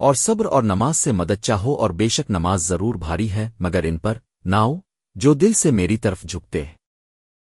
اور صبر اور نماز سے مدد چاہو اور بے شک نماز ضرور بھاری ہے، مگر ان پر ناؤ، جو دل سے میری طرف جھکتے ہیں۔